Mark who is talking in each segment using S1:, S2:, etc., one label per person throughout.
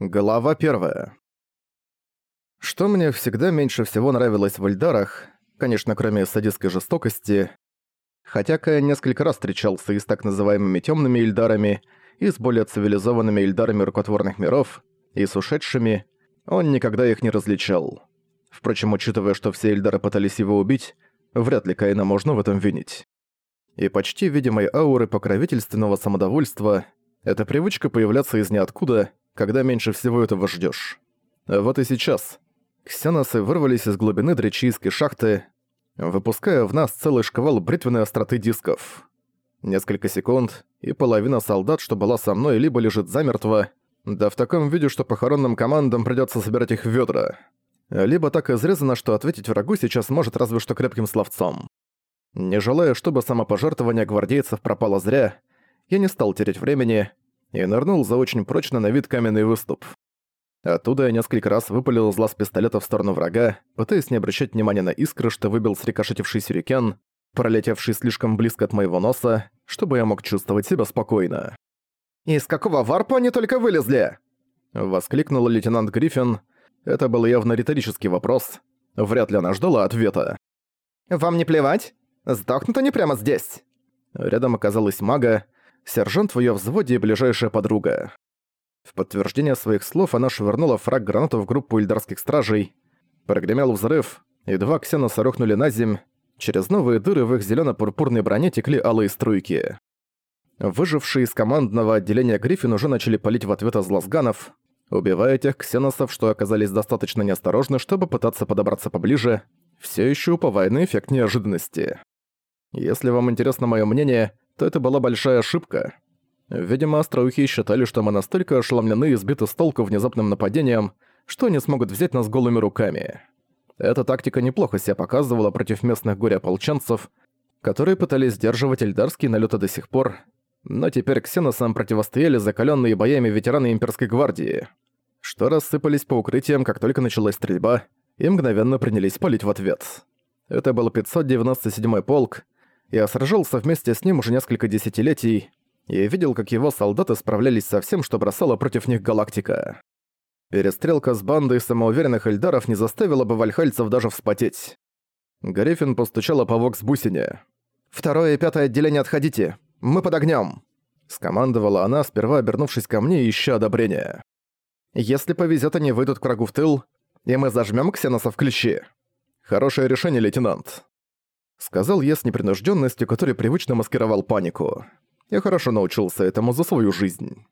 S1: Глава первая. Что мне всегда меньше всего нравилось в Эльдарах, конечно, кроме садистской жестокости, хотя Кая несколько раз встречался и с так называемыми темными Эльдарами, и с более цивилизованными Эльдарами рукотворных миров, и с ушедшими, он никогда их не различал. Впрочем, учитывая, что все Эльдары пытались его убить, вряд ли Каина можно в этом винить. И почти видимой ауры покровительственного самодовольства — эта привычка появляться из ниоткуда — когда меньше всего этого ждёшь. Вот и сейчас. Ксеносы вырвались из глубины дречийской шахты, выпуская в нас целый шквал бритвенной остроты дисков. Несколько секунд, и половина солдат, что была со мной, либо лежит замертво, да в таком виде, что похоронным командам придётся собирать их в ведра, либо так изрезано, что ответить врагу сейчас может разве что крепким словцом. Не желая, чтобы самопожертвование гвардейцев пропало зря, я не стал терять времени и нырнул за очень прочно на вид каменный выступ. Оттуда я несколько раз выпалил из лаз пистолета в сторону врага, пытаясь не обращать внимания на искры, что выбил срикошетивший сюрикен, пролетевший слишком близко от моего носа, чтобы я мог чувствовать себя спокойно. «Из какого варпа они только вылезли?» Воскликнул лейтенант Гриффин. Это был явно риторический вопрос. Вряд ли она ждала ответа. «Вам не плевать? Сдохнут они прямо здесь!» Рядом оказалась мага, сержант в её взводе и ближайшая подруга. В подтверждение своих слов она швырнула фраг гранату в группу ильдарских стражей. Прогремел взрыв, и два ксеноса рухнули на земь. Через новые дыры в их зелено-пурпурной броне текли алые струйки. Выжившие из командного отделения Гриффин уже начали палить в ответ из лазганов, убивая тех ксеносов, что оказались достаточно неосторожны, чтобы пытаться подобраться поближе, все еще уповая на эффект неожиданности. Если вам интересно мое мнение, то это была большая ошибка. Видимо, остроухие считали, что мы настолько ошеломлены и сбиты с толку внезапным нападением, что они смогут взять нас голыми руками. Эта тактика неплохо себя показывала против местных горе-ополченцев, которые пытались сдерживать эльдарские налеты до сих пор, но теперь ксеносам противостояли закаленные боями ветераны имперской гвардии, что рассыпались по укрытиям, как только началась стрельба, и мгновенно принялись палить в ответ. Это был 597-й полк, я сражался вместе с ним уже несколько десятилетий и видел, как его солдаты справлялись со всем, что бросала против них галактика. Перестрелка с бандой самоуверенных эльдаров не заставила бы вальхальцев даже вспотеть. Гриффин постучала по вокс-бусине. «Второе и пятое отделение отходите! Мы под огнём!» Скомандовала она, сперва обернувшись ко мне, ища одобрения. «Если повезет, они выйдут к врагу в тыл, и мы зажмем ксеносов в клещи. Хорошее решение, лейтенант. Сказал я с непринужденностью, который привычно маскировал панику. Я хорошо научился этому за свою жизнь.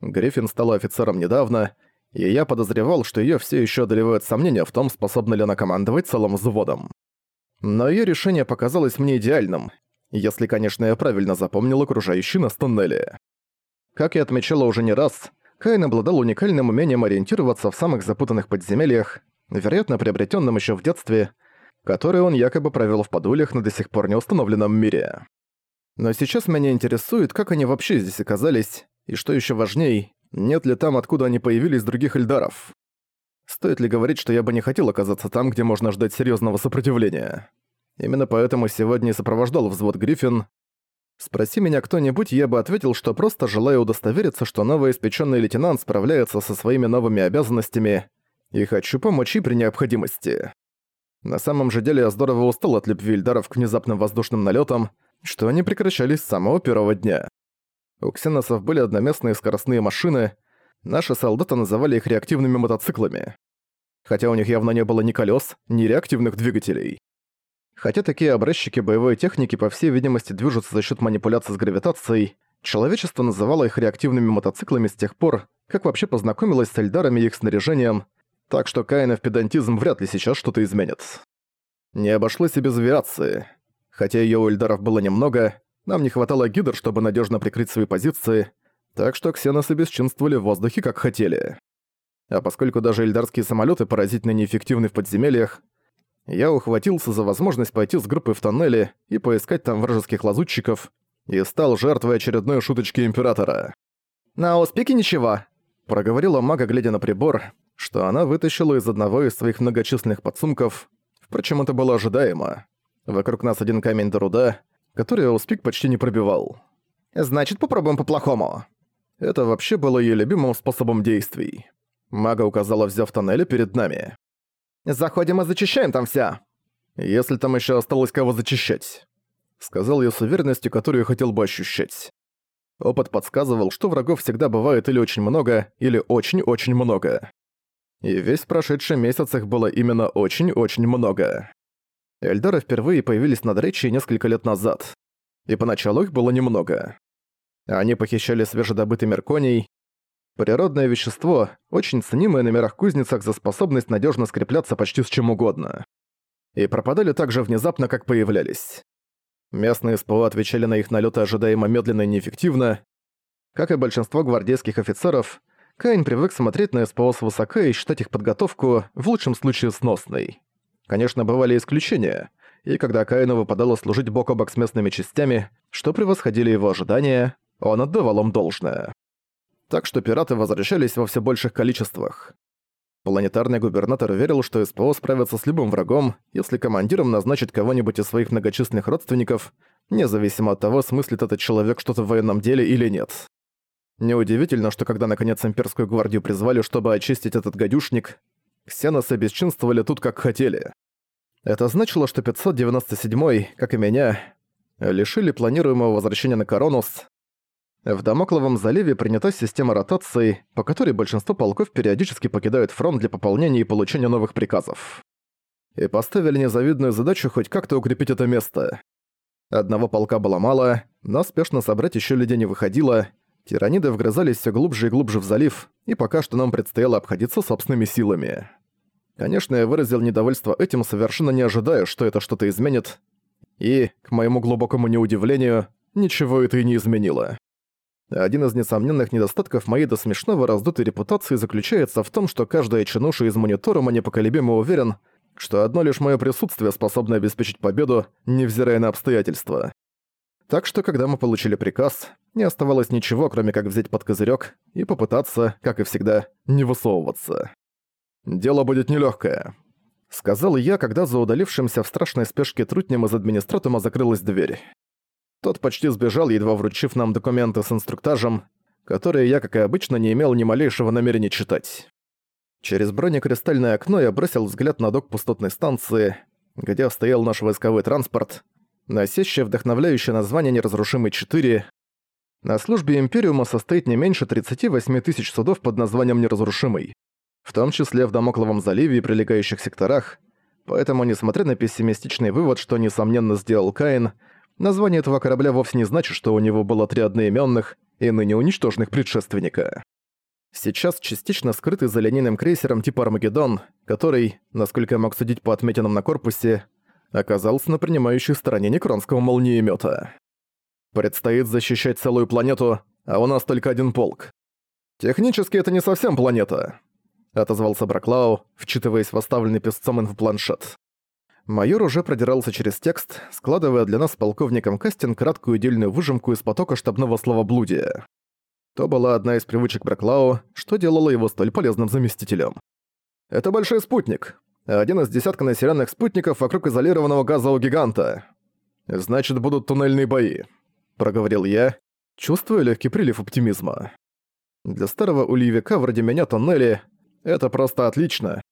S1: Гриффин стала офицером недавно, и я подозревал, что ее все еще одолевают сомнения в том, способна ли она командовать целым взводом. Но ее решение показалось мне идеальным, если, конечно, я правильно запомнил окружающий нас тоннели. Как я отмечала уже не раз, Кайн обладал уникальным умением ориентироваться в самых запутанных подземельях, вероятно, приобретенным еще в детстве, который он якобы провел в подулях на до сих пор не установленном мире. Но сейчас меня интересует, как они вообще здесь оказались, и что еще важней, нет ли там, откуда они появились, других эльдаров. Стоит ли говорить, что я бы не хотел оказаться там, где можно ждать серьезного сопротивления? Именно поэтому сегодня сопровождал взвод Гриффин. Спроси меня кто-нибудь, я бы ответил, что просто желаю удостовериться, что новоиспеченный лейтенант справляется со своими новыми обязанностями, и хочу помочь и при необходимости. На самом же деле я здорово устал от любви Ильдаров к внезапным воздушным налетам, что они прекращались с самого первого дня. У ксеносов были одноместные скоростные машины, наши солдаты называли их реактивными мотоциклами. Хотя у них явно не было ни колес, ни реактивных двигателей. Хотя такие образчики боевой техники, по всей видимости, движутся за счет манипуляций с гравитацией, человечество называло их реактивными мотоциклами с тех пор, как вообще познакомилось с Эльдарами и их снаряжением, так что Каинов педантизм вряд ли сейчас что-то изменит. Не обошлось и без авиации. Хотя её у Эльдаров было немного, нам не хватало гидр, чтобы надежно прикрыть свои позиции, так что ксеносы бесчинствовали в воздухе как хотели. А поскольку даже эльдарские самолеты поразительно неэффективны в подземельях, я ухватился за возможность пойти с группой в тоннеле и поискать там вражеских лазутчиков, и стал жертвой очередной шуточки Императора. «На успехе ничего», — проговорила мага, глядя на прибор, что она вытащила из одного из своих многочисленных подсумков. Впрочем, это было ожидаемо. Вокруг нас один камень до руда, который Ауспик почти не пробивал. «Значит, попробуем по-плохому». Это вообще было её любимым способом действий. Мага указала, взяв тоннели перед нами. «Заходим и зачищаем там вся!» «Если там еще осталось кого зачищать», — сказал я с уверенностью, которую хотел бы ощущать. Опыт подсказывал, что врагов всегда бывает или очень много, или очень-очень много. И весь прошедший месяц их было именно очень-очень много. Эльдары впервые появились над речи несколько лет назад. И поначалу их было немного. Они похищали свежедобытый мерконий, природное вещество, очень ценимое на мирах-кузницах за способность надежно скрепляться почти с чем угодно. И пропадали так же внезапно, как появлялись. Местные СПО отвечали на их налеты ожидаемо медленно и неэффективно. Как и большинство гвардейских офицеров, Каин привык смотреть на СПО свысока и считать их подготовку, в лучшем случае, сносной. Конечно, бывали исключения, и когда Каину выпадало служить бок о бок с местными частями, что превосходили его ожидания, он отдавал им должное. Так что пираты возвращались во все больших количествах. Планетарный губернатор верил, что СПО справится с любым врагом, если командиром назначить кого-нибудь из своих многочисленных родственников, независимо от того, смыслит этот человек что-то в военном деле или нет. Неудивительно, что когда наконец имперскую гвардию призвали, чтобы очистить этот гадюшник, ксеносы бесчинствовали тут как хотели. Это значило, что 597-й, как и меня, лишили планируемого возвращения на Коронус, в Дамокловом заливе принята система ротации, по которой большинство полков периодически покидают фронт для пополнения и получения новых приказов. И поставили незавидную задачу хоть как-то укрепить это место. Одного полка было мало, но спешно собрать еще людей не выходило, тираниды вгрызались все глубже и глубже в залив, и пока что нам предстояло обходиться собственными силами. Конечно, я выразил недовольство этим, совершенно не ожидая, что это что-то изменит, и, к моему глубокому неудивлению, ничего это и не изменило. Один из несомненных недостатков моей до смешного раздутой репутации заключается в том, что каждая чинуша из мониторума непоколебимо уверен, что одно лишь мое присутствие способно обеспечить победу, невзирая на обстоятельства. Так что, когда мы получили приказ, не оставалось ничего, кроме как взять под козырёк и попытаться, как и всегда, не высовываться. «Дело будет нелёгкое», — сказал я, когда за удалившимся в страшной спешке трутнем из администратума закрылась дверь. Тот почти сбежал, едва вручив нам документы с инструктажем, которые я, как и обычно, не имел ни малейшего намерения читать. Через бронекристальное окно я бросил взгляд на док пустотной станции, где стоял наш войсковой транспорт, носящий вдохновляющее название «Неразрушимый-4». На службе Империума состоит не меньше 38 тысяч судов под названием «Неразрушимый», в том числе в Дамокловом заливе и прилегающих секторах, поэтому, несмотря на пессимистичный вывод, что, несомненно, сделал Каин, Название этого корабля вовсе не значит, что у него было три одноимённых и ныне уничтоженных предшественника. Сейчас частично скрытый за линейным крейсером типа «Армагеддон», который, насколько я мог судить по отметинам на корпусе, оказался на принимающей стороне некронского молниемёта. Предстоит защищать целую планету, а у нас только один полк. «Технически это не совсем планета», — отозвался Браклау, вчитываясь в оставленный песцом инфопланшет. Майор уже продирался через текст, складывая для нас с полковником Кастин краткую дельную выжимку из потока штабного словоблудия. То была одна из привычек Браклау, что делало его столь полезным заместителем. «Это большой спутник. Один из десятка населенных спутников вокруг изолированного газового гиганта. Значит, будут туннельные бои», — проговорил я, чувствуя легкий прилив оптимизма. Для старого ульевика вроде меня туннели — это просто отлично.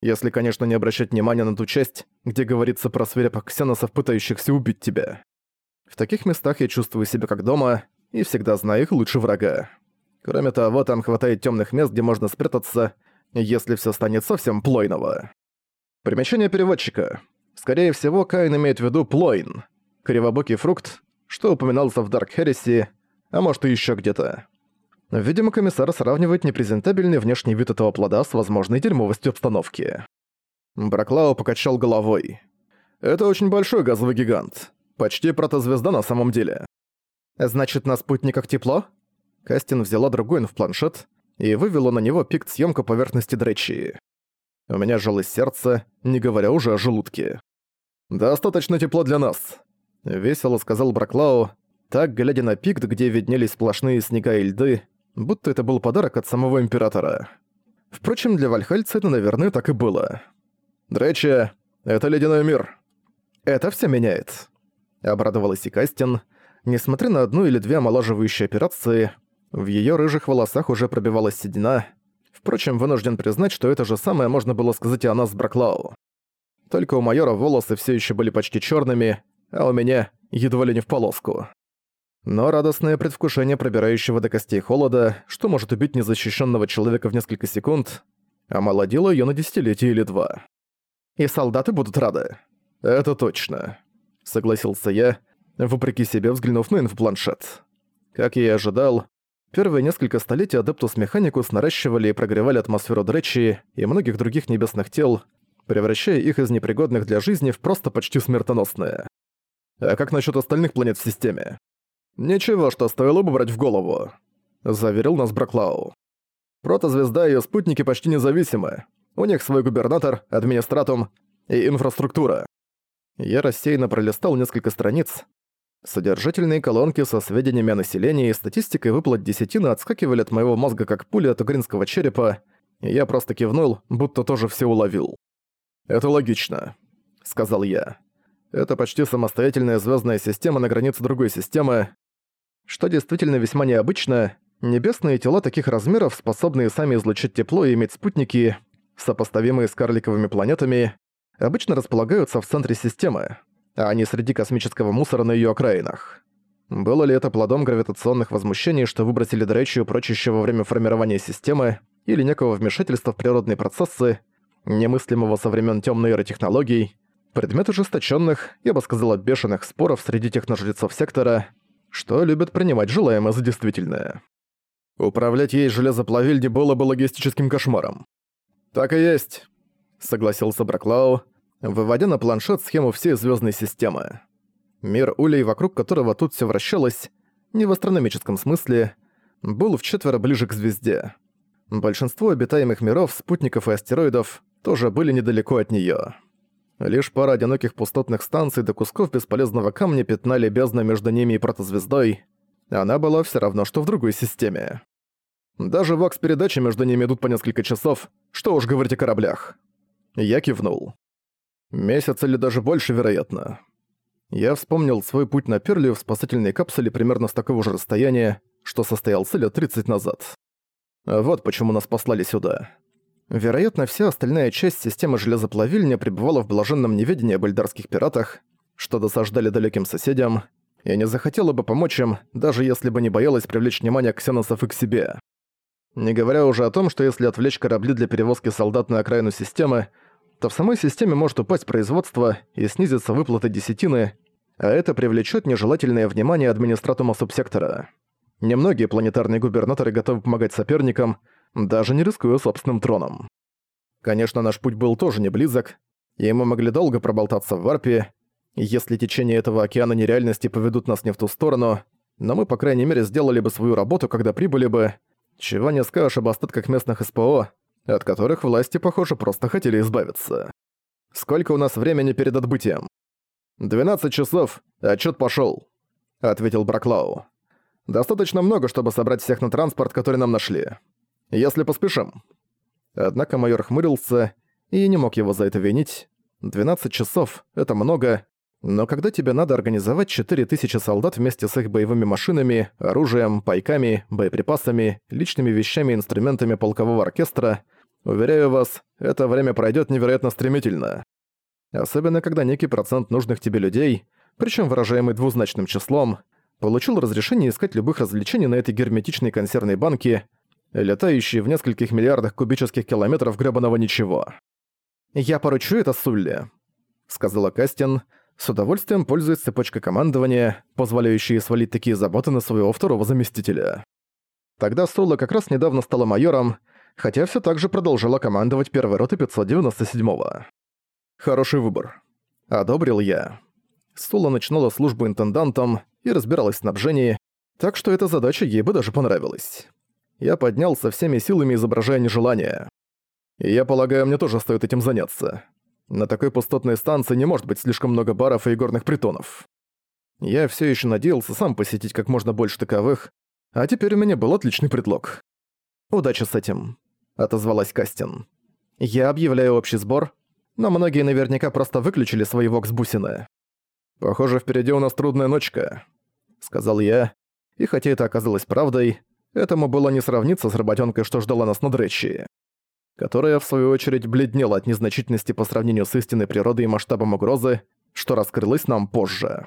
S1: Если, конечно, не обращать внимания на ту часть, где говорится про свирепых ксеносов, пытающихся убить тебя. В таких местах я чувствую себя как дома и всегда знаю их лучше врага. Кроме того, там хватает темных мест, где можно спрятаться, если все станет совсем плойного. Примечание переводчика. Скорее всего, Каин имеет в виду плойн, кривобокий фрукт, что упоминался в Дарк Heresy, а может и еще где-то. Видимо, комиссар сравнивает непрезентабельный внешний вид этого плода с возможной дерьмовостью обстановки. Браклау покачал головой. «Это очень большой газовый гигант. Почти протозвезда на самом деле». «Значит, на спутниках тепло?» Кастин взяла другой планшет и вывела на него пикт съемка поверхности Дречи. У меня сжалось сердце, не говоря уже о желудке. «Достаточно тепло для нас», — весело сказал Браклау, так, глядя на пикт, где виднелись сплошные снега и льды, будто это был подарок от самого Императора. Впрочем, для вальхальца это, наверное, так и было. «Дречи, это ледяной мир». «Это все меняет», — обрадовалась и Кастин. Несмотря на одну или две омолаживающие операции, в ее рыжих волосах уже пробивалась седина. Впрочем, вынужден признать, что это же самое можно было сказать и о нас с Браклау. Только у майора волосы все еще были почти черными, а у меня едва ли не в полоску. Но радостное предвкушение пробирающего до костей холода, что может убить незащищенного человека в несколько секунд, омолодило ее на десятилетие или два. «И солдаты будут рады». «Это точно», — согласился я, вопреки себе взглянув на инфопланшет. Как я и ожидал, первые несколько столетий Адептус Механикус наращивали и прогревали атмосферу Дречи и многих других небесных тел, превращая их из непригодных для жизни в просто почти смертоносные. А как насчет остальных планет в системе? Ничего, что стоило бы брать в голову, заверил нас Браклау. Протозвезда и ее спутники почти независимы. У них свой губернатор, администратум и инфраструктура. Я рассеянно пролистал несколько страниц. Содержательные колонки со сведениями о населении и статистикой выплат десятины отскакивали от моего мозга как пули от угринского черепа, и я просто кивнул, будто тоже все уловил. «Это логично», — сказал я. «Это почти самостоятельная звездная система на границе другой системы. Что действительно весьма необычно, небесные тела таких размеров, способные сами излучать тепло и иметь спутники, сопоставимые с карликовыми планетами, обычно располагаются в центре системы, а не среди космического мусора на ее окраинах. Было ли это плодом гравитационных возмущений, что выбросили Дречью прочища во время формирования системы, или некого вмешательства в природные процессы, немыслимого со времен темной эры технологий, предмет ожесточенных, я бы сказала, бешеных споров среди техножрецов сектора, что любят принимать желаемое за действительное. Управлять ей железоплавильни было бы логистическим кошмаром. «Так и есть», — согласился Браклау, выводя на планшет схему всей звездной системы. Мир Улей, вокруг которого тут все вращалось, не в астрономическом смысле, был в четверо ближе к звезде. Большинство обитаемых миров, спутников и астероидов тоже были недалеко от неё. Лишь пара одиноких пустотных станций до кусков бесполезного камня пятнали бездну между ними и протозвездой. Она была всё равно, что в другой системе. Даже вакс-передачи между ними идут по несколько часов, что уж говорить о кораблях. Я кивнул. Месяц или даже больше, вероятно. Я вспомнил свой путь на Перлию в спасательной капсуле примерно с такого же расстояния, что состоялся лет 30 назад. Вот почему нас послали сюда. Вероятно, вся остальная часть системы железоплавильни пребывала в блаженном неведении об эльдарских пиратах, что досаждали далеким соседям, и не захотела бы помочь им, даже если бы не боялась привлечь внимание ксеносов и к себе. Не говоря уже о том, что если отвлечь корабли для перевозки солдат на окраину системы, то в самой системе может упасть производство и снизится выплаты десятины, а это привлечет нежелательное внимание администратума субсектора. Немногие планетарные губернаторы готовы помогать соперникам, даже не рискуя собственным троном. Конечно, наш путь был тоже не близок, и мы могли долго проболтаться в варпе, если течение этого океана нереальности поведут нас не в ту сторону, но мы, по крайней мере, сделали бы свою работу, когда прибыли бы, чего не скажешь об остатках местных СПО, от которых власти, похоже, просто хотели избавиться. Сколько у нас времени перед отбытием? «12 часов, отчет пошел, ответил Браклау. «Достаточно много, чтобы собрать всех на транспорт, который нам нашли. Если поспешим». Однако майор хмырился и не мог его за это винить. 12 часов — это много, но когда тебе надо организовать 4000 солдат вместе с их боевыми машинами, оружием, пайками, боеприпасами, личными вещами и инструментами полкового оркестра, уверяю вас, это время пройдет невероятно стремительно. Особенно когда некий процент нужных тебе людей, причем выражаемый двузначным числом, получил разрешение искать любых развлечений на этой герметичной консервной банке, летающей в нескольких миллиардах кубических километров грёбаного ничего. «Я поручу это Сулле», — сказала Кастин, с удовольствием пользуясь цепочкой командования, позволяющей свалить такие заботы на своего второго заместителя. Тогда Сула как раз недавно стала майором, хотя все так же продолжала командовать первой роты 597-го. Хороший выбор. Одобрил я. Сула начинала службу интендантом и разбиралась в снабжении, так что эта задача ей бы даже понравилась я поднялся всеми силами, изображая нежелание. И я полагаю, мне тоже стоит этим заняться. На такой пустотной станции не может быть слишком много баров и горных притонов. Я все еще надеялся сам посетить как можно больше таковых, а теперь у меня был отличный предлог. «Удачи с этим», — отозвалась Кастин. «Я объявляю общий сбор, но многие наверняка просто выключили свои вокс-бусины». «Похоже, впереди у нас трудная ночка», — сказал я, и хотя это оказалось правдой, Этому было не сравниться с работенкой, что ждала нас на Дречи. которая в свою очередь бледнела от незначительности по сравнению с истинной природой и масштабом угрозы, что раскрылось нам позже.